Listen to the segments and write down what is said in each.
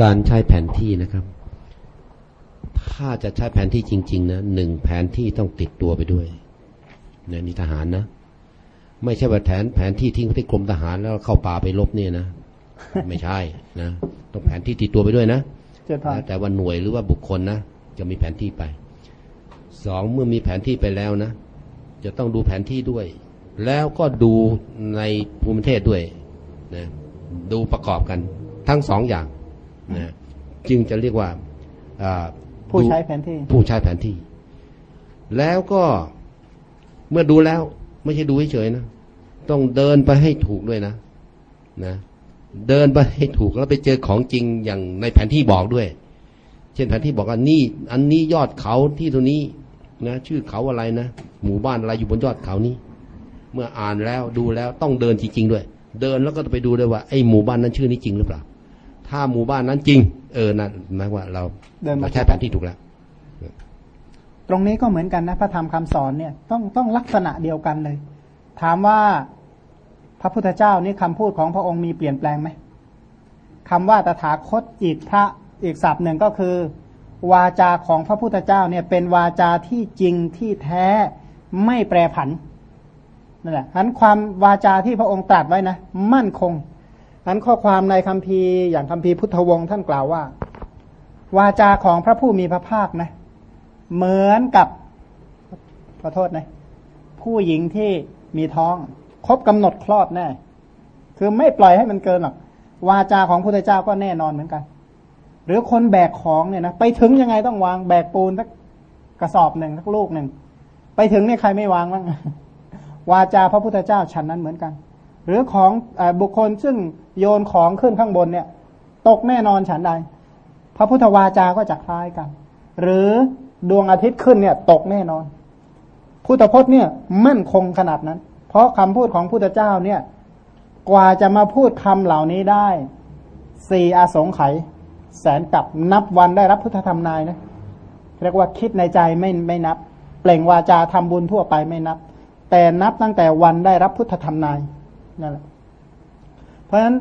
การใช้แผนที่นะครับ ถ้าจะใช้แผนที่จริง ๆ นะหนึ่งแผนที่ต้องติดตัวไปด้วยเนี่ยนี่ทหารนะ ไม่ใช่ว่าแผนแผนที่ทิ้งไว้ที่กรมทหารแล้วเข้าป่าไปลบเนี่ยนะไม่ใช่นะต้องแผนที่ติดตัวไปด้วยนะเจ็ดพันแล้วแต่ว่าหน่วยหรือว่าบุคคลนะจะมีแผนที่ไปสองเมื่อมีแผนที่ไปแล้วนะ จะต้องดูแผนที่ด้วย แล้วก็ดูในภูมิประเทศด้วยนะดูประกอบกัน ทั้งสองอย่าง นะจึงจะเรียกว่าอ่าผู้ดูใช้แผนที่ ผู้ใช้แผนที่ แล้วก็เมื่อดูแล้วไม่ใช่ดูเฉยๆนะต้องเดินไปให้ถูกด้วยนะนะ เดินไปให้ถูกแล้วไปเจอของจริงอย่างในแผนที่บอกด้วย เช่นแผนที่บอกว่านี่ อันนี้ยอดเขาที่ตรงนี้นะ ชื่อเขาอะไรนะหมู่บ้านอะไรอยู่บนยอดเขานี้ เมื่ออ่านแล้วดูแล้วต้องเดินจริงๆด้วย เดินแล้วก็ไปดูด้วยว่าไอ้หมู่บ้านนั้นชื่อนี้จริงหรือเปล่า ถ้าหมู่บ้านนั้นจริง เออนั่นหมายว่าเราเดินมาเราใช้แผนที่ถูกแล้วตรงนี้ก็เหมือนกันนะพระธรรมคำสอนเนี่ยต้องต้องลักษณะเดียวกันเลย ถามว่าพระพุทธเจ้านี่คำพูดของพระองค์มีเปลี่ยนแปลงไหมคำว่าตถาคตอีกพระอีกศัพท์หนึ่งก็คือ วาจาของพระพุทธเจ้าเนี่ยเป็นวาจาที่จริงที่แท้ไม่แปรผันนั่นแหละฉะนั้นความวาจาที่พระองค์ตรัสไว้นะ มั่นคงฉะ นั้นข้อความในคัมภีร์อย่างคัมภีร์พุทธวงศ์ท่านกล่าวว่า วาจาของพระผู้มีพระภาคนะเหมือนกับขอโทษนะผู้หญิงที่มีท้อง ครบกำหนดคลอดแน่ คือไม่ปล่อยให้มันเกินหรอกวาจาของพุทธเจ้าก็แน่นอนเหมือนกัน หรือคนแบกของเนี่ยนะไปถึงยังไงต้องวางแบกปูนสักกระสอบหนึ่งสักลูกหนึ่งไปถึงเนี่ยใครไม่วางบ้างวาจาพระพุทธเจ้าฉันนั้นเหมือนกัน หรือของอบุคคลซึ่งโยนของขึ้นข้างบนเนี่ย ตกแน่นอนฉันใด พระพุทธวาจาก็จะคล้ายกัน หรือดวงอาทิตย์ขึ้นเนี่ย ตกแน่นอน พุทธพจน์เนี่ยมั่นคงขนาดนั้น เพราะคำพูดของพุทธเจ้าเนี่ย กว่าจะมาพูดคำเหล่านี้ได้สี่อาสงไขยแสนกับนับวันได้รับพุทธธรรมนายนะเรียกว่าคิดในใจไม่ไม่นับ เปล่งวาจาทำบุญทั่วไปไม่นับ แต่นับตั้งแต่วันได้รับพุทธธรรมนาย นั่นแหละเพราะฉะนั้น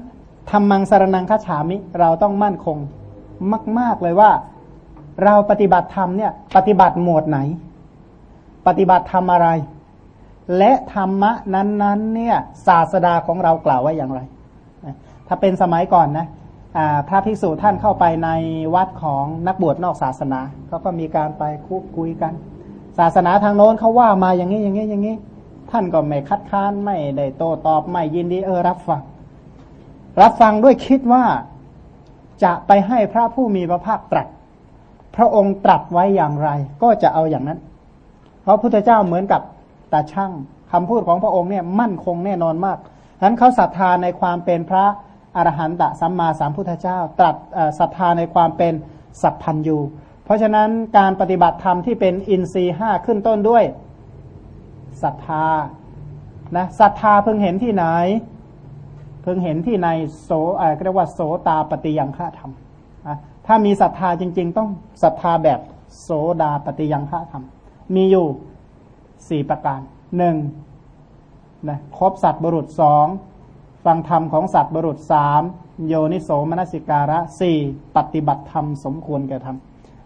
ธรรมังสารนังคาฉามิ เราต้องมั่นคงมาก ๆเลยว่า เราปฏิบัติธรรมเนี่ย ปฏิบัติหมวดไหน ปฏิบัติธรรมอะไร และธรรมะนั้นๆ เนี่ยศาสดาของเรากล่าวไว้อย่างไร ถ้าเป็นสมัยก่อนนะพระภิกษุท่านเข้าไปในวัดของนักบวชนอกศาสนาเขาก็มีการไปคุยกัน ศาสนาทางโน้นเขาว่ามาอย่างนี้อย่างนี้อย่างนี้ ท่านก็ไม่คัดค้านไม่ได้โต้ตอบไม่ยินดีเออรับฟัง รับฟังด้วยคิดว่าจะไปให้พระผู้มีพระภาคตรัส พระองค์ตรัสไว้อย่างไร ก็จะเอาอย่างนั้น เพราะพุทธเจ้าเหมือนกับตาช่างคำพูดของพระองค์เนี่ยมั่นคงแน่นอนมากฉะนั้นเขาศรัทธาในความเป็นพระอรหันตสัมมาสัมพุทธเจ้า ตรัสศรัทธาในความเป็นสัพพัญญูเพราะฉะนั้นการปฏิบัติธรรมที่เป็นอินทรีย์ห้าขึ้นต้นด้วย ศรัทธานะศรัทธาเพิ่งเห็นที่ไหน เพิ่งเห็นที่ในโสเอ่อเรียกว่าโสตาปฏิยังฆะธรรมอะถ้ามีศรัทธาจริง ๆ ต้องศรัทธาแบบโสดาปฏิยังฆะธรรม มีอยู่สี่ประการหนึ่งนะครบสัตว์บุรุษสองฟังธรรมของสัตว์บุรุษสามโยนิโสมนสิการะสี่ปฏิบัติธรรมสมควรแก่ธรรม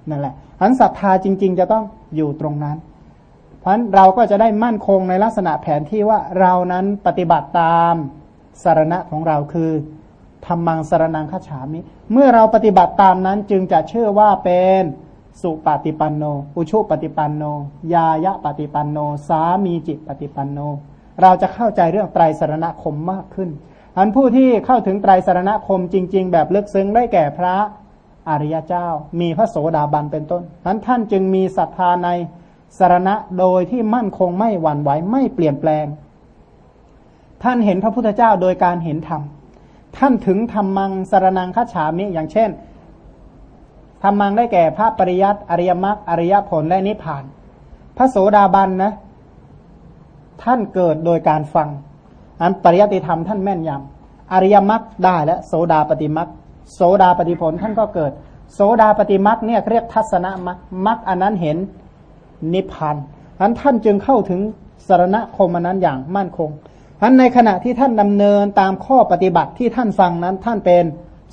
นั่นแหละพันศรัทธาจริง ๆ จะต้องอยู่ตรงนั้น เพราะฉะนั้นเราก็จะได้มั่นคงในลักษณะแผนที่ว่าเรานั้นปฏิบัติตามสารณะของเราคือธรรมังสารนังคาฉามิ เมื่อเราปฏิบัติตามนั้นจึงจะเชื่อว่าเป็นสุปฏิปันโน อุชุปฏิปันโน ยายะปฏิปันโน สามีจิตปฏิปันโน เราจะเข้าใจเรื่องไตรสารณคมมากขึ้น อันผู้ที่เข้าถึงไตรสารณคมจริง ๆ แบบลึกซึ้งได้แก่พระอริยเจ้า มีพระโสดาบันเป็นต้นนั้นท่านจึงมีศรัทธาใน สารณะโดยที่มั่นคงไม่หวั่นไหวไม่เปลี่ยนแปลง ท่านเห็นพระพุทธเจ้าโดยการเห็นธรรม ท่านถึงธรรมังสารนังคัจฉามิอย่างเช่นธรรมังได้แก่พระปริยัติอริยมรรคอริยผลและนิพพาน พระโสดาบันนะ ท่านเกิดโดยการฟัง อันปริยัติธรรมท่านแม่นยำอริยมรรคได้และโสดาปฏิมรรคโสดาปฏิผลท่านก็เกิด โสดาปฏิมรรคเนี่ยเรียกทัศนมรรคมรรคอันนั้นเห็น นิพพานอันท่านจึงเข้าถึงสารณคมอันนั้นอย่างมั่นคงอันในขณะที่ท่านดำเนินตามข้อปฏิบัติที่ท่านฟังนั้น ท่านเป็น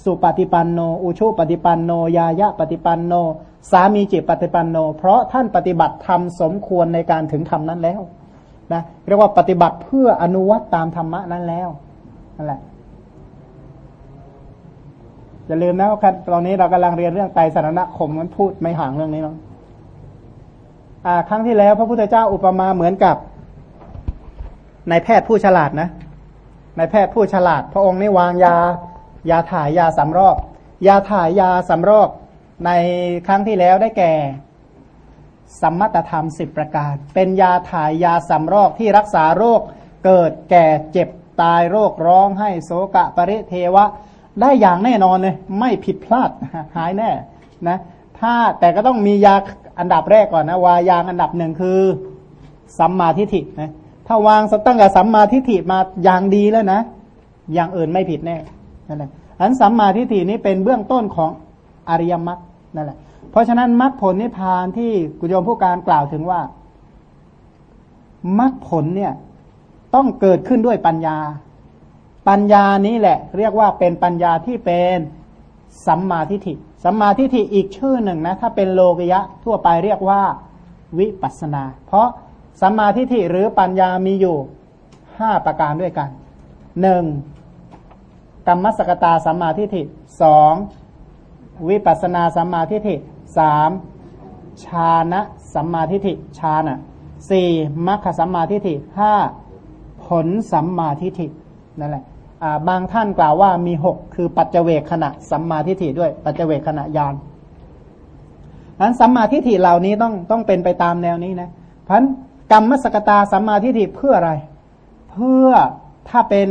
สุปฏิปันโน อุชุปฏิปันโน ยายะปฏิปันโน สามีจิตปฏิปันโน เพราะท่านปฏิบัติธรรมสมควรในการถึงธรรมนั้นแล้วนะเรียกว่าปฏิบัติเพื่ออนุวัตตามธรรมะนั้นแล้วนั่นแหละอย่าลืมนะว่าตอนนี้เรากำลังเรียนเรื่องไตรสารณคมมันพูดไม่ห่างเรื่องนี้หรอกอ่า ครั้งที่แล้วพระพุทธเจ้าอุปมาเหมือนกับนายแพทย์ผู้ฉลาดนะนายแพทย์ผู้ฉลาด พระองค์นี่วางยายาถ่ายยาสำรอกยาถ่ายยาสำรอกในครั้งที่แล้วได้แก่สัมมตธรรมสิบประการ เป็นยาถ่ายยาสำรอกที่รักษาโรคเกิดแก่เจ็บตายโรคร้องให้โศกะปริเทวะ ได้อย่างแน่นอนเลย ไม่ผิดพลาดหายแน่นะถ้าแต่ก็ต้องมียา อันดับแรกก่อนนะวายางอันดับหนึ่งคือสัมมาทิฏฐินะถ้าวางสตั้งกับสัมมาทิฏฐิมาอย่างดีแล้วนะอย่างอื่นไม่ผิดแน่นั่นแหละอันสัมมาทิฏฐินี้เป็นเบื้องต้นของอริยมรรคนั่นแหละ เพราะฉะนั้นมรรคผลนิพพานที่กุโยมผู้การกล่าวถึงว่ามรรคผลเนี่ยต้องเกิดขึ้นด้วยปัญญา ปัญญานี้แหละ เรียกว่าเป็นปัญญาที่เป็นสัมมาทิฏฐิ สัมมาทิฏฐิอีกชื่อหนึ่งนะถ้าเป็นโลกยะทั่วไปเรียกว่าวิปัสนา เพราะสัมมาทิฏฐิหรือปัญญามีอยู่ห้าประการด้วยกันหนึ่งกรรมสกตาสัมมาทิฏฐิสองวิปัสนาสัมมาทิฏฐิสามชานะสัมมาทิฏฐิชานะสี่มัคคสัมมาทิฏฐิห้าผลสัมมาทิฏฐินั่นแหละ บางท่านกล่าวว่ามีหกคือปัจเจเวกขณะสัมมาทิฏฐิด้วย ปัจเจเวกขณะยานนั้นสัมมาทิฏฐิเหล่านี้ต้องต้องเป็นไปตามแนวนี้นะเพราะกรรมสกตาสัมมาทิฏฐิเพื่ออะไร เพื่อถ้าเป็น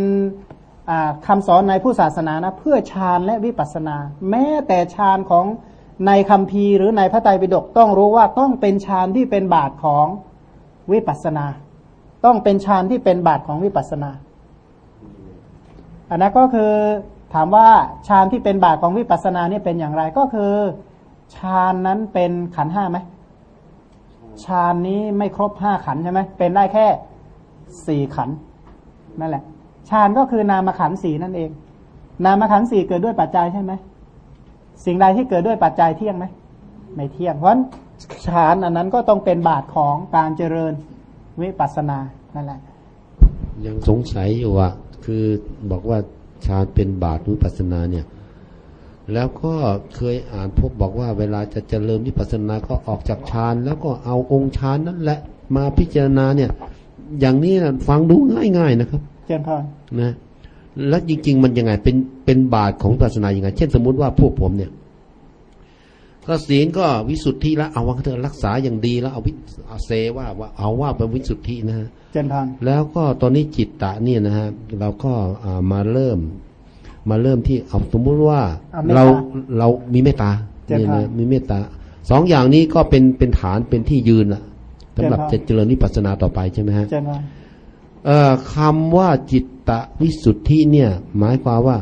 คำสอนในผู้ศาสนานะเพื่อฌานและวิปัสนา แม้แต่ฌานของในคำพีหรือในพระไตรปิฎกต้องรู้ว่าต้องเป็นฌานที่เป็นบาทของวิปัสนา ต้องเป็นฌานที่เป็นบาทของวิปัสนา อันนั้นก็คือถามว่าฌานที่เป็นบาทของวิปัสสนาเนี่ยเป็นอย่างไรก็คือฌานนั้นเป็นขันห้าไหมฌานนี้ไม่ครบห้าขันใช่ไหมเป็นได้แค่สี่ขันนั่นแหละฌานก็คือนามขันสีนั่นเอง นามขันสีเกิดด้วยปัจจัยใช่ไหมสิ่งใดที่เกิดด้วยปัจจัยเที่ยงไหมไม่เที่ยงเพราะฌานอันนั้นก็ต้องเป็นบาทของการเจริญวิปัสสนานั่นแหละยังสงสัยอยู่อะ คือบอกว่าฌานเป็นบาทวิปัสสนาเนี่ย แล้วก็เคยอ่านพบบอกว่าเวลาจะเจริญวิปัสสนาก็ออกจากฌานแล้วก็เอาองค์ฌานนั่นแหละมาพิจารณาเนี่ย อย่างนี้ฟังดูง่ายๆนะครับเจนพรนะ แล้วจริง ๆ มันยังไงเป็นเป็นบาทของศาสนายังไง เช่นสมมุติว่าพวกผมเนี่ย ก็ศีลก็วิสุทธิแล้วเอาว่าเธอรักษาอย่างดีแล้วเอาวิเอาเซว่าว่าเอาว่าเป็นวิสุทธินะฮะเจนพรแล้วก็ตอนนี้จิตตะเนี่ยนะฮะเราก็มาเริ่ม มาเริ่มที่เอาสมมุติว่าเราเรามีเมตตาเนี่ยนะมีเมตตาสองอย่างนี้ก็เป็นเป็นฐานเป็นที่ยืนละสำหรับจะเจริญนิพพานาต่อไปใช่ไหมฮะคำว่าจิตตวิสุทธิเนี่ย หมายความว่า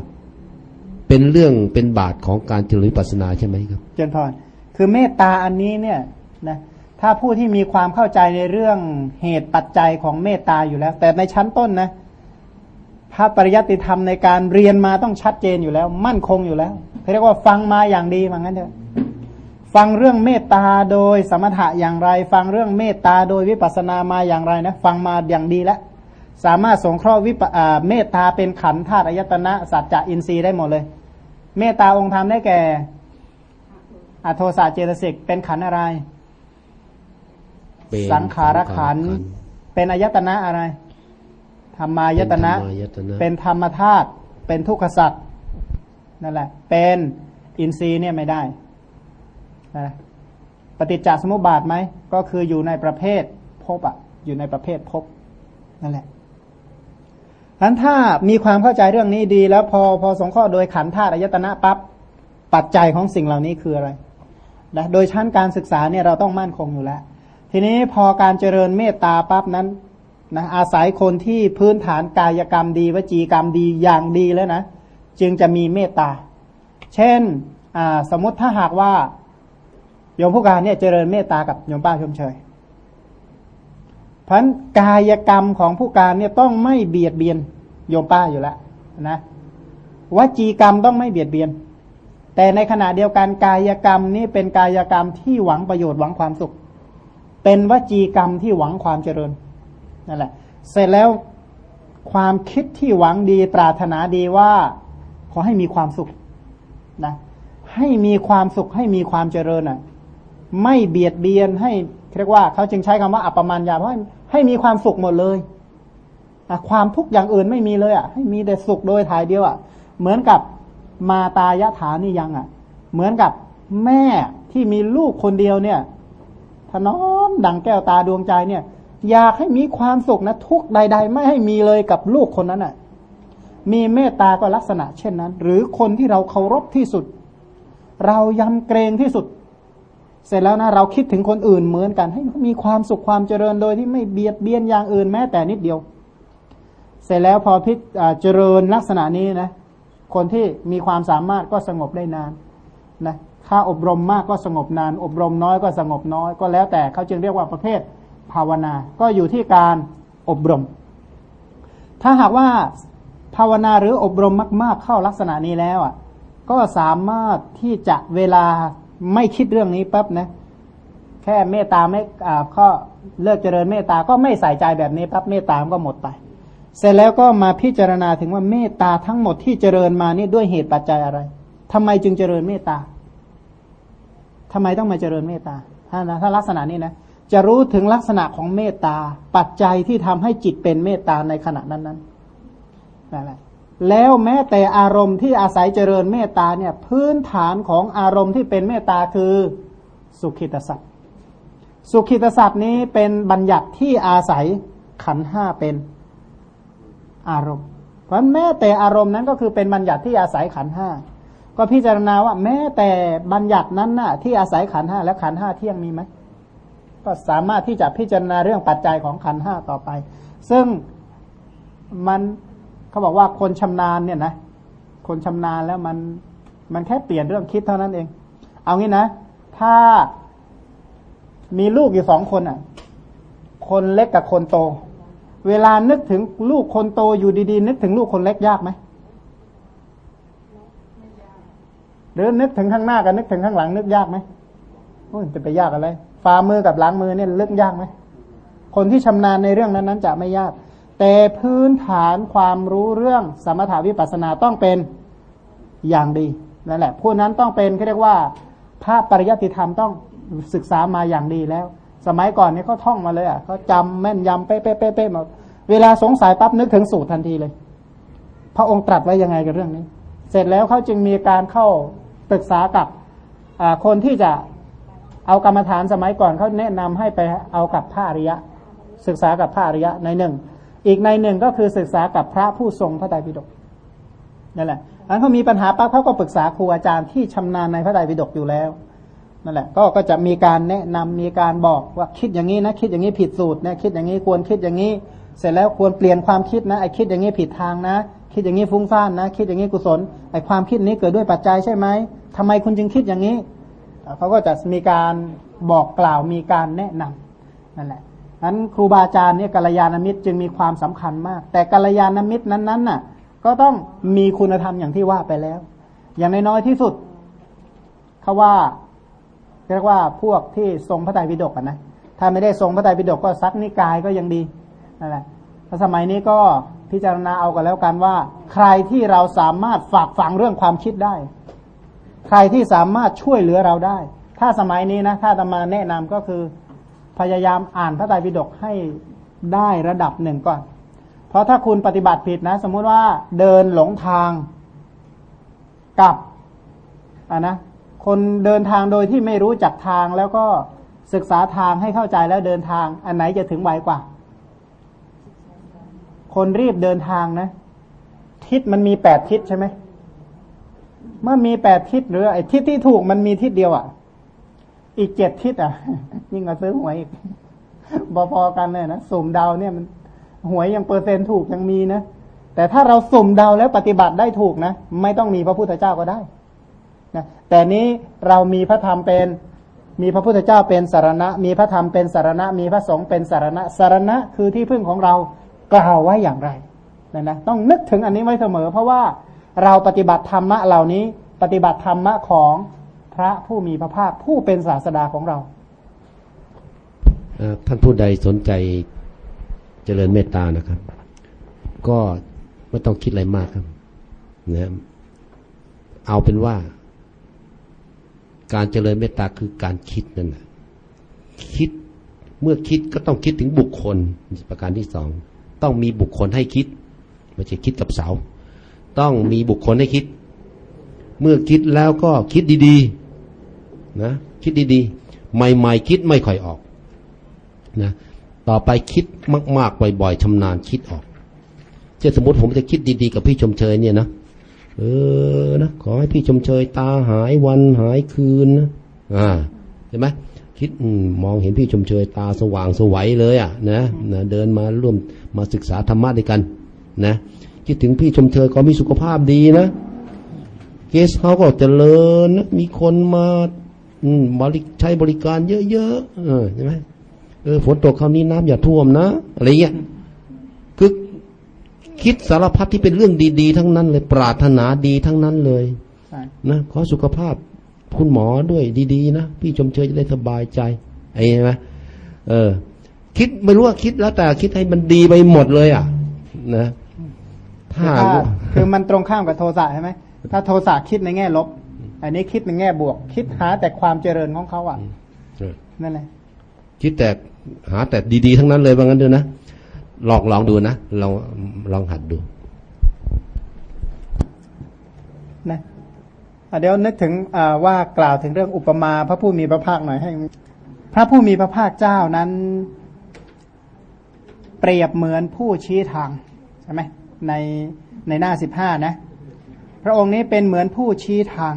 เป็นเรื่องเป็นบาทของการเจริญปัสนาใช่ไหมครับเจนพรคือเมตตาอันนี้เนี่ยนะถ้าผู้ที่มีความเข้าใจในเรื่องเหตุปัจจัยของเมตตาอยู่แล้ว แต่ในชั้นต้นนะพระปริยัติธรรมในการเรียนมาต้องชัดเจนอยู่แล้ว มั่นคงอยู่แล้วเรียกว่าฟังมาอย่างดีเหมือนกันเถอะฟังเรื่องเมตตาโดยสมถะอย่างไร ฟังเรื่องเมตตาโดยวิปัสสนามาอย่างไรนะฟังมาอย่างดีแล้วสามารถสงเคราะห์วิปเมตตาเป็นขันธาตุอายตนะสัจจะอินทรีย์ได้หมดเลย เมตตาองค์ธรรมได้แก่อโทสะเจตสิกเป็นขันอะไร สังขารขัน เป็นอายตนะอะไร ธรรมายตนะ เป็นธรรมธาตุ เป็นทุกขสัตว์นั่นแหละ เป็นอินทรีย์เนี่ยไม่ได้นะปฏิจจสมุปบาทไหม ก็คืออยู่ในประเภทภพอะอยู่ในประเภทภพนั่นแหละ อันถ้ามีความเข้าใจเรื่องนี้ดี แล้วพอพอสงเคราะห์โดยขันธาตุอายตนะปับ๊บปัจจัยของสิ่งเหล่านี้คืออะไรนะโดยชั้นการศึกษาเนี่ยเราต้องมั่นคงอยู่แล้ว ทีนี้พอการเจริญเมตตาปั๊บนั้นนะอาศัยคนที่พื้นฐานกายกรรมดี วจีกรรมดีอย่างดีแล้วนะ จึงจะมีเมตตา เช่นสมมติถ้าหากว่าโยมผู้การเนี่ยเจริญเมตตากับโยมป้าชมเชย พันกายกรรมของผู้การเนี่ยต้องไม่เบียดเบียนโยมป้าอยู่แล้วนะวจีกรรมต้องไม่เบียดเบียน แต่ในขณะเดียวกันกายกรรมนี้เป็นกายกรรมที่หวังประโยชน์หวังความสุข เป็นวจีกรรมที่หวังความเจริญนั่นแหละ เสร็จแล้วความคิดที่หวังดีปรารถนาดีว่าขอให้มีความสุขนะให้มีความสุขให้มีความเจริญอะ ไม่เบียดเบียนให้เรียกว่าเขาจึงใช้คำว่าอัปปมัญญาเพราะให้มีความสุขหมดเลยความทุกข์อย่างอื่นไม่มีเลยอะให้มีแต่สุขโดยถ่ายเดียวอะเหมือนกับมาตายะฐานี่ยังอะ เหมือนกับแม่ที่มีลูกคนเดียวเนี่ยถนอมดังแก้วตาดวงใจเนี่ย อยากให้มีความสุขนะทุกใด ๆ ไม่ให้มีเลยกับลูกคนนั้นอะ มีเมตตาก็ลักษณะเช่นนั้น หรือคนที่เราเคารพที่สุด เรายำเกรงที่สุด เสร็จแล้วนะเราคิดถึงคนอื่นเหมือนกัน ให้มีความสุขความเจริญโดยที่ไม่เบียดเบียนอย่างอื่นแม้แต่นิดเดียว เสร็จแล้วพอพิจเจริญลักษณะนี้นะ คนที่มีความสามารถก็สงบได้นานนะถ้าอบรมมากก็สงบนาน อบรมน้อยก็สงบน้อย ก็แล้วแต่เขาจึงเรียกว่าประเภทภาวนา ก็อยู่ที่การอบรม ถ้าหากว่าภาวนาหรืออบรมมาก ๆ เข้าลักษณะนี้แล้วอะ ก็สามารถที่จะเวลา ไม่คิดเรื่องนี้ปั๊บนะ แค่เมตตาไม่อ่าข้อเลิกเจริญเมตตาก็ไม่ใส่ใจแบบนี้ปั๊บเมตตามก็หมดไป เสร็จแล้วก็มาพิจารณาถึงว่าเมตตาทั้งหมดที่เจริญมานี่ด้วยเหตุปัจจัยอะไรทำไมจึงเจริญเมตตาทำไมต้องมาเจริญเมตตาถ้าถ้าลักษณะนี้นะจะรู้ถึงลักษณะของเมตตาปัจจัยที่ทำให้จิตเป็นเมตตาในขณะนั้นนั้นนั่นแหละ แล้วแม้แต่อารมณ์ที่อาศัยเจริญเมตตาเนี่ยพื้นฐานของอารมณ์ที่เป็นเมตตาคือสุขิตสัตว์สุขิตสัตว์นี้เป็นบัญญัติที่อาศัยขันห้าเป็นอารมณ์ เพราะแม้แต่อารมณ์นั้นก็คือเป็นบัญญัติที่อาศัยขันห้าก็พิจารณาว่าแม้แต่บัญญัตินั้นน่ะที่อาศัยขันห้าและขันห้าเที่ยงมีไหมก็สามารถที่จะพิจารณาเรื่องปัจจัยของขันห้าต่อไป ซึ่งมัน เขาบอกว่าคนชำนาญเนี่ยนะคนชำนาญแล้วมันมันแค่เปลี่ยนเรื่องคิดเท่านั้นเอง เอางี้นะ ถ้ามีลูกอยู่สองคนอะ คนเล็กกับคนโต เวลานึกถึงลูกคนโตอยู่ดีๆ นึกถึงลูกคนเล็กยากไหมหรือนึกถึงข้างหน้ากับนึกถึงข้างหลังนึกยากไหมโอ้ยจะไปยากอะไรฝ่ามือกับหลังมือเนี่ยเลึกยากไหมคนที่ชำนาญในเรื่องนั้นนั้นจะไม่ยาก แต่พื้นฐานความรู้เรื่องสมถาวิปัสสนาต้องเป็นอย่างดีนั่นแหละผู้นั้นต้องเป็นเขาเรียกว่าภาพปริยัติธรรมต้องศึกษามาอย่างดีแล้ว สมัยก่อนเนี่ยเขาท่องมาเลยอะเขาจำแม่นยำเป๊ะเป๊ะเป๊ะหมดเวลาสงสัยปั๊บนึกถึงสูตรทันทีเลย พระองค์ตรัสไว้ยังไงกับเรื่องนี้ เสร็จแล้วเขาจึงมีการเข้าปรึกษากับคนที่จะเอากรรมฐานสมัยก่อนเขาแนะนำให้ไปเอากับพระอริยะ ศึกษากับพระอริยะในหนึ่ง อีกในหนึ่งก็คือศึกษากับพระผู้ทรงพระไตรปิฎกนั่นแหละอันเขามีปัญหาปั๊บเขาก็ปรึกษาครูอาจารย์ที่ชำนาญในพระไตรปิฎกอยู่แล้วนั่นแหละก็ก็จะมีการแนะนำมีการบอกว่าคิดอย่างนี้นะคิดอย่างนี้ผิดสูตรนะคิดอย่างนี้ควรคิดอย่างนี้ เสร็จแล้วควรเปลี่ยนความคิดนะไอ้คิดอย่างนี้ผิดทางนะ คิดอย่างนี้ฟุ้งซ่านนะ คิดอย่างนี้กุศลไอ้ความคิดนี้เกิดด้วยปัจจัยใช่ไหมทำไมคุณจึงคิดอย่างนี้เขาก็จะมีการบอกกล่าวมีการแนะนำนั่นแหละ นั้นครูบาอาจารย์เนี่ยกัลยาณมิตรจึงมีความสำคัญมาก แต่กัลยาณมิตรนั้นๆน่ะ ก็ต้องมีคุณธรรมอย่างที่ว่าไปแล้ว อย่างน้อยที่สุดเขาว่าเรียกว่าพวกที่ทรงพระไตรปิฎกนะถ้าไม่ได้ทรงพระไตรปิฎกก็ซักนิกายก็ยังดีนั่นแหละสมัยนี้ก็พิจารณาเอากันแล้วกันว่า ใครที่เราสามารถฝากฝังเรื่องความคิดได้ ใครที่สามารถช่วยเหลือเราได้ ถ้าสมัยนี้นะ ถ้าตมาแนะนำก็คือ พยายามอ่านพระไตรปิฎกให้ได้ระดับหนึ่งก่อน เพราะถ้าคุณปฏิบัติผิดนะ สมมุติว่าเดินหลงทางกับอ่านะคนเดินทางโดยที่ไม่รู้จักทางแล้วก็ศึกษาทางให้เข้าใจแล้วเดินทาง อันไหนจะถึงไวกว่า คนรีบเดินทางนะ ทิศมันมีแปดทิศใช่ไหมเมื่อมีแปดทิศหรือไอ้ทิศที่ถูกมันมีทิศเดียวอะ่ะ อีกเจ็ดทิศอะ ยิ่งกว่าซื้อหวยอีกพอๆกันเลยนะสุ่มเดาเนี่ยมันหวยยังเปอร์เซ็นต์ถูกยังมีนะแต่ถ้าเราสุ่มเดาแล้วปฏิบัติได้ถูกนะ ไม่ต้องมีพระพุทธเจ้าก็ได้นะแต่นี้เรามีพระธรรมเป็นมีพระพุทธเจ้าเป็นสารณะ มีพระธรรมเป็นสารณะ มีพระสงฆ์เป็นสารณะ สารณะคือที่พึ่งของเรากล่าวไว้อย่างไรนะนะต้องนึกถึงอันนี้ไว้เสมอ เพราะว่าเราปฏิบัติธรรมะเหล่านี้ ปฏิบัติธรรมะของ พระผู้มีพระภาคผู้เป็นศาสดาของเรา ท่านผู้ใดสนใจเจริญเมตตานะครับ ก็ไม่ต้องคิดอะไรมากครับนะเอาเป็นว่า การเจริญเมตตาคือการคิดนั่นแหละคิดเมื่อคิดก็ต้องคิดถึงบุคคลประการที่สองต้องมีบุคคลให้คิดไม่ใช่คิดกับเสา ต้องมีบุคคลให้คิด เมื่อคิดแล้วก็คิดดีๆ นะคิดดีๆ ใหม่ๆคิดไม่ค่อยออกนะต่อไปคิดมากๆบ่อยๆชำนาญคิดออกเช่นสมมติผมจะคิดดีๆ กับพี่ชมเชยเนี่ยนะเออนะขอให้พี่ชมเชยตาหายวันหายคืนนะอ่าใช่ไหมคิดอมมองเห็นพี่ชมเชยตาสว่างสวัยเลยอะนะนะเดินมาร่วมมาศึกษาธรรมะด้วยกัน นะคิดถึงพี่ชมเชยก็มีสุขภาพดีนะเกสเขาก็เจริญนะมีคนมา อืมบริใช้บริการเยอะๆเออใช่ไหมเออฝนตกคราวนี้น้ำอย่าท่วมนะอะไรเงี้ยคือคิดสารพัดที่เป็นเรื่องดี ๆ ทั้งนั้นเลย ปรารถนาดีทั้งนั้นเลยใช่นะขอสุขภาพคุณหมอด้วยดี ๆ นะพี่ชมเชยจะได้สบายใจไอ้ใช่ไหมเออ คิดไม่รู้ว่าคิดแล้วแต่คิดให้มันดีไปหมดเลยอะ นะถ้าถ้าคือมันตรงข้ามกับโทสะใช่ไหมถ้าโทสะคิดในแง่ลบ อันนี้คิดในแง่บวก คิดหาแต่ความเจริญของเขาอะเออนั่นแหละคิดแต่หาแต่ดีๆทั้งนั้นเลยว่างั้นเถอะนะลองลองดูนะลองลองหัดดูนะอะเดี๋ยวนึกถึงอ่าว่ากล่าวถึงเรื่องอุปมา พระผู้มีพระภาคหน่อยให้ พระผู้มีพระภาคเจ้านั้น เปรียบเหมือนผู้ชี้ทางใช่ไหมในในหน้าสิบห้านะ พระองค์นี้เป็นเหมือนผู้ชี้ทาง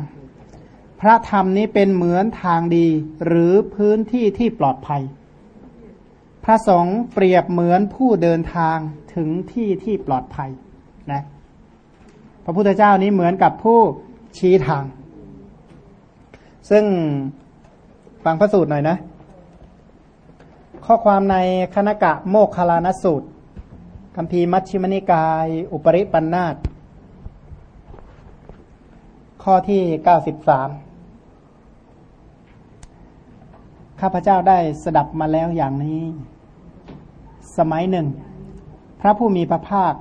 พระธรรมนี้เป็นเหมือนทางดี หรือพื้นที่ที่ปลอดภัย พระสงฆ์เปรียบเหมือนผู้เดินทางถึงที่ที่ปลอดภัยนะพระพุทธเจ้านี้เหมือนกับผู้ชี้ทาง ซึ่งฟังพระสูตรหน่อยนะ ข้อความในคณกะโมกคลานสูตรคำพีมัชชิมนิกาย อุปริปันธาตข้อที่เก้าสิบสาม ข้าพเจ้าได้สดับมาแล้วอย่างนี้ สมัยหนึ่ง พระผู้มีพระภาค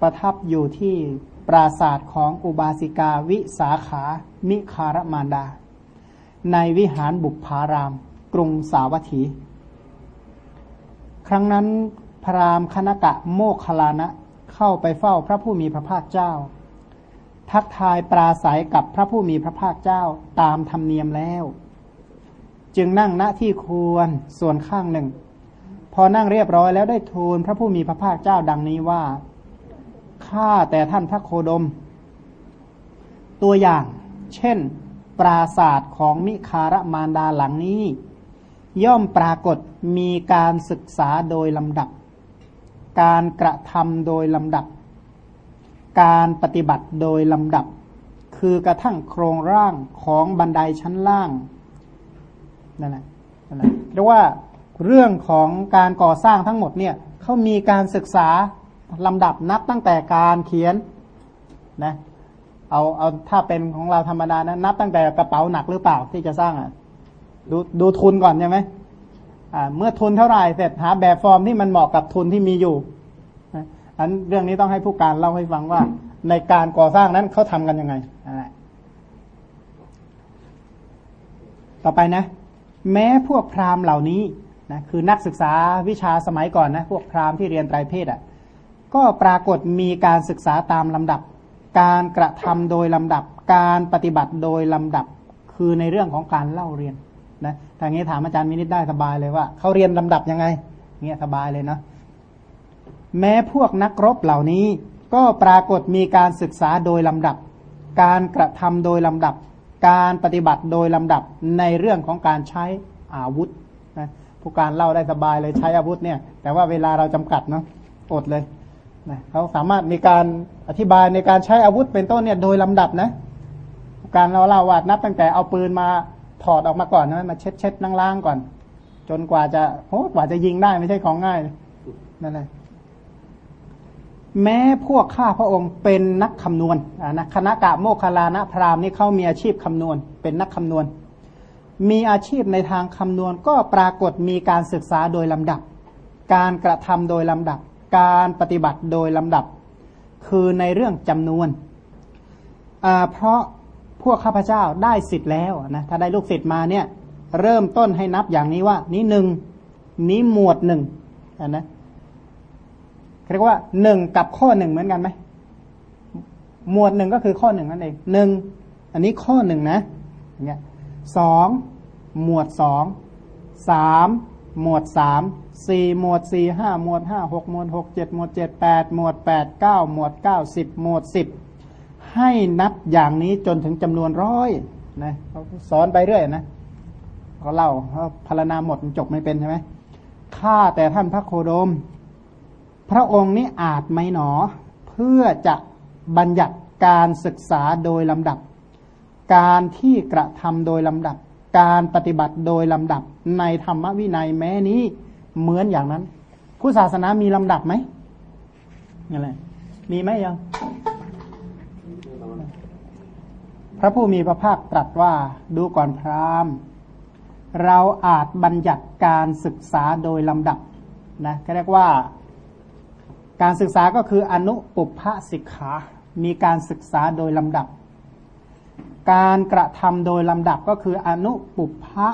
ประทับอยู่ที่ปราศาสตร์ของอุบาสิกาวิสาขา มิคารมานดา ในวิหารบุพพาราม กรุงสาวัตถี ครั้งนั้นพราหมณ์คณกะโมคลานะเข้าไปเฝ้าพระผู้มีพระภาคเจ้า ทักทายปราศัยกับพระผู้มีพระภาคเจ้าตามธรรมเนียมแล้ว จึงนั่งณที่ควรส่วนข้างหนึ่ง พอนั่งเรียบร้อยแล้วได้ทูลพระผู้มีพระภาคเจ้าดังนี้ว่าข้าแต่ท่านพระโคดม ตัวอย่าง เช่น ปราศาสตร์ของมิคารมารดาหลังนี้ ย่อมปรากฏมีการศึกษาโดยลำดับ การกระทำโดยลำดับ การปฏิบัติโดยลำดับ คือกระทั่งโครงร่างของบันไดชั้นล่าง นั่นแหละนั่นแหละเรียกว่าเรื่องของการก่อสร้างทั้งหมดเนี่ยเขามีการศึกษาลำดับนับตั้งแต่การเขียนนะเอาเอาถ้าเป็นของเราธรรมดานะนับตั้งแต่กระเป๋าหนักหรือเปล่าที่จะสร้างอะดูดูทุนก่อนใช่ไหมอ่าเมื่อทุนเท่าไหร่เสร็จหาแบบฟอร์มที่มันเหมาะกับทุนที่มีอยู่นะอันเรื่องนี้ต้องให้ผู้การเล่าให้ฟังว่า ในการก่อสร้างนั้นเขาทำกันยังไงนั่นแหละต่อไปนะ แม้พวกพราหมณ์เหล่านี้นะคือนักศึกษาวิชาสมัยก่อนนะพวกพราหมณ์ที่เรียนไตรเพศอะก็ปรากฏมีการศึกษาตามลำดับ การกระทำโดยลำดับ การปฏิบัติโดยลำดับคือในเรื่องของการเล่าเรียนนะทางนี้ถามอาจารย์มินิดได้สบายเลยว่าเขาเรียนลำดับยังไงเงี้ยสบายเลยนะแม้พวกนักรบเหล่านี้ ก็ปรากฏมีการศึกษาโดยลำดับ การกระทำโดยลำดับ การปฏิบัติโดยลำดับในเรื่องของการใช้อาวุธนะผู้การเล่าได้สบายเลยใช้อาวุธเนี่ย แต่ว่าเวลาเราจำกัดเนาะอดเลยนะเขาสามารถมีการอธิบายในการใช้อาวุธเป็นต้นเนี่ยโดยลำดับนะผู้การเราเล่าว่านับตั้งแต่เอาปืนมาถอดออกมาก่อนนะมาเช็ดเช็ดล้างๆก่อน จนกว่าจะโอ้กว่าจะยิงได้ไม่ใช่ของง่ายนั่นแหละ แม้พวกข้าพระองค์เป็นนักคำนวณนะคณะกะโมคคลานะพราหมณ์นี่เขามีอาชีพคำนวณ เป็นนักคำนวณ มีอาชีพในทางคำนวณก็ปรากฏมีการศึกษาโดยลำดับ การกระทำโดยลำดับ การปฏิบัติโดยลำดับ คือในเรื่องจำนวน เพราะพวกข้าพเจ้าได้สิทธิ์แล้วนะถ้าได้ลูกศิษย์มาเนี่ยเริ่มต้นให้นับอย่างนี้ว่า นี้หนึ่งนี้หมวดหนึ่งนะ เรียกว่าหนึ่งกับข้อหนึ่งเหมือนกันไหมหมวดหนึ่งก็คือข้อหนึ่งนั่นเองหนึ่งอันนี้ข้อหนึ่งนะอย่างเงี้ยสองหมวดสองสามหมวดสามสี่หมวดสี่ห้าหมวดห้าหกหมวดหกเจ็ดหมวดเจ็ดแปดหมวดแปดเก้าหมวดเก้าสิบหมวดสิบให้นับอย่างนี้จนถึงจำนวนร้อยนะเขาสอนไปเรื่อยนะเขาเล่าเขาพารณาหมดจบไม่เป็นใช่ไหมข้าแต่ท่านพระโคดม พระองค์นี้อาจไหมหนอ เพื่อจะบัญญัติการศึกษาโดยลำดับ การที่กระทำโดยลำดับ การปฏิบัติโดยลำดับ ในธรรมวินัยแม้นี้เหมือนอย่างนั้น ผู้ศาสนามีลำดับไหมอะไรมีไหมยังพระผู้มีพระภาคตรัสว่าดูก่อนพราหมณ์ เราอาจบัญญัติการศึกษาโดยลำดับนะก็เรียกว่า การศึกษาก็คืออนุปุพะสิกขา มีการศึกษาโดยลำดับ การกระทำโดยลำดับก็คืออนุปุพะ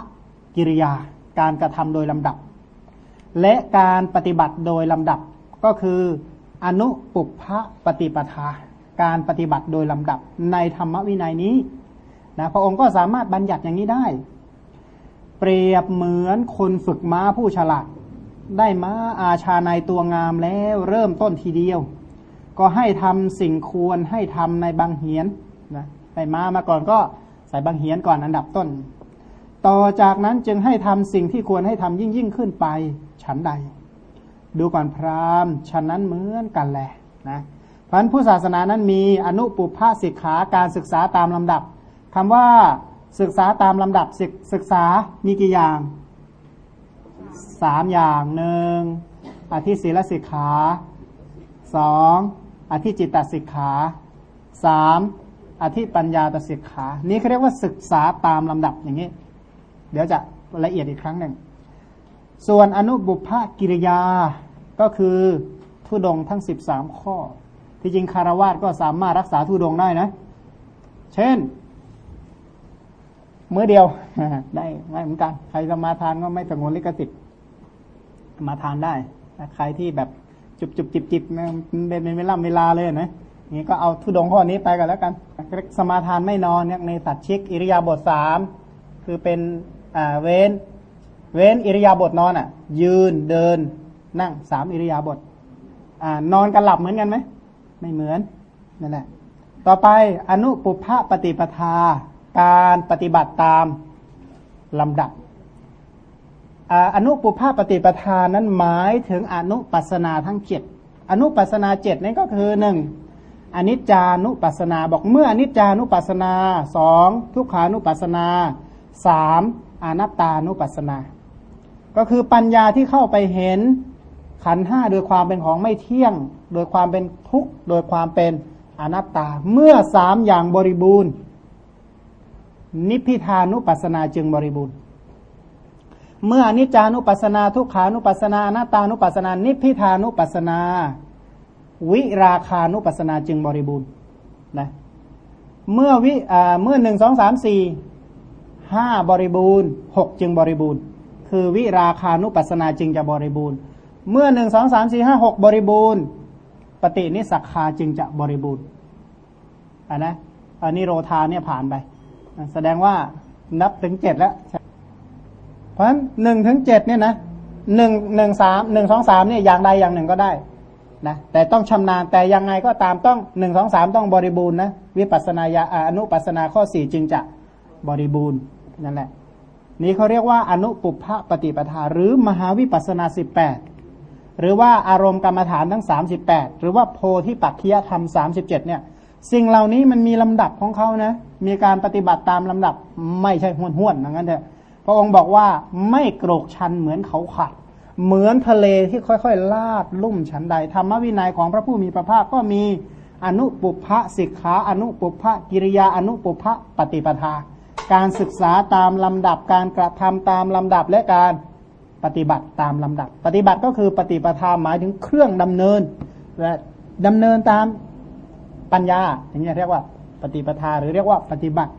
กิริยา การกระทำโดยลำดับ และการปฏิบัติโดยลำดับก็คืออนุปุพะปฏิปทา การปฏิบัติโดยลำดับในธรรมวินัยนี้นะพระองค์ก็สามารถบัญญัติอย่างนี้ได้ เปรียบเหมือนคนฝึกม้าผู้ฉลาด ได้ม้าอาชาในตัวงามแล้วเริ่มต้นทีเดียว ก็ให้ทำสิ่งควรให้ทำในบางเหียนนะได้ม้ามาก่อนก็ใส่บางเหียนก่อนอันดับต้น ต่อจากนั้นจึงให้ทำสิ่งที่ควรให้ทำยิ่งยิ่งขึ้นไปฉันใด ดูก่อนพรามฉันนั้นเหมือนกันแหละนะพันผู้ศาสนานั้นมีอนุปุพาสิกขาการศึกษาตามลำดับคำว่าศึกษาตามลำดับศึกศึกษามีกี่อย่าง สามอย่างหนึ่งอธิศีลสิกขาสองอธิจิตตสิกขาสามอธิปัญญาตสิกขา นี้เขาเรียกว่าศึกษาตามลำดับอย่างนี้ เดี๋ยวจะละเอียดอีกครั้งหนึ่ง ส่วนอนุบุพกิริยาก็คือทุดงทั้งสิบสามข้อ ที่จริงคารวาสก็สามารถรักษาทุดงได้นะ เช่นเมื่อเดียว ได้ได้เหมือนกัน ใครสมาทานก็ไม่สงวนลิขสิทธิ์ มาทานได้ใครที่แบบจุบจุบจิบจิบเป็นเวลาเวลาเลยนะนี่ก็เอาทุดงข้อนี้ไปกันแล้วกัน สมาทานไม่นอนเนี่ยในตัดชิกอิริยาบถสามคือเป็นเว้น เว้นอิริยาบถนอนอะ ยืนเดินนั่งสามอิริยาบถนอนกันหลับเหมือนกันไหมไม่เหมือนนั่นแหละต่อไปอนุปุพะปฏิปทา การปฏิบัติตามลำดับ อนุปุพะปฏิปทานั้นหมายถึงอนุปัสนาทั้งเจ็ดอนุปัสนาเจ็ดนั่นก็คือหนึ่งอนิจจานุปัสนาบอกเมื่ออนิจจานุปัสนาสองทุกขานุปัสนาสามอนัตตานุปัสนา ก็คือปัญญาที่เข้าไปเห็นขันห้าโดยความเป็นของไม่เที่ยง โดยความเป็นทุกข์โดยความเป็นอนัตตา เมื่อสามอย่างบริบูรณ์ นิพพิทานุปัสนาจึงบริบูรณ์ เมื่อนิจานุปัสนาทุกขานุปัสนาอนัตตานุปัสนา นิพพิทานุปัสนา วิราคานุปัสนาจึงบริบูรณ์นะเมื่อวิเมื่อหนึ่งสองสามสี่ห้าบริบูรณ์หกจึงบริบูรณ์ คือวิราคานุปัสนาจึงจะบริบูรณ์ เมื่อหนึ่งสองสามสี่ห้าหกบริบูรณ์ ปฏินิสักคาจึงจะบริบูรณ์อันนะอันนี้โรธาเนี่ยผ่านไป แสดงว่านับถึงเจ็ดแล้ว เพราะฉะนั้นหนึ่งถึงเจ็ดเนี่ยนะหนึ่งหนึ่งสามหนึ่งสองสามเนี่ยอย่างใดอย่างหนึ่งก็ได้นะแต่ต้องชำนาญแต่ยังไงก็ตามต้องหนึ่งสองสามต้องบริบูรณ์นะวิปัสนาญาอนุปัสนาข้อสี่จึงจะบริบูรณ์นั่นแหละ นี้เขาเรียกว่าอนุปุพพปฏิปทา หรือมหาวิปัสนาสิบแปดหรือว่าอารมณ์กรรมฐานทั้ง38หรือว่าโพธิปักคียธรรม37เนี่ย สิ่งเหล่านี้มันมีลำดับของเขานะ มีการปฏิบัติตามลำดับไม่ใช่ห้วนห้วนอย่างนั้นเถอะ พระองค์บอกว่าไม่โกรกชันเหมือนเขาขาดเหมือนทะเลที่ค่อยๆ ลาดลุ่มฉันใดธรรมวินัยของพระผู้มีพระภาคก็มีอนุปุพะสิกขาอนุปุพะกิริยาอนุปุพะปฏิปทา การศึกษาตามลำดับการกระทำตามลำดับและการปฏิบัติตามลำดับ ปฏิบัติก็คือปฏิปทาหมายถึงเครื่องดำเนิน และดำเนินตามปัญญาอย่างนี้เรียกว่า ปฏิปทาหรือเรียกว่าปฏิบัติ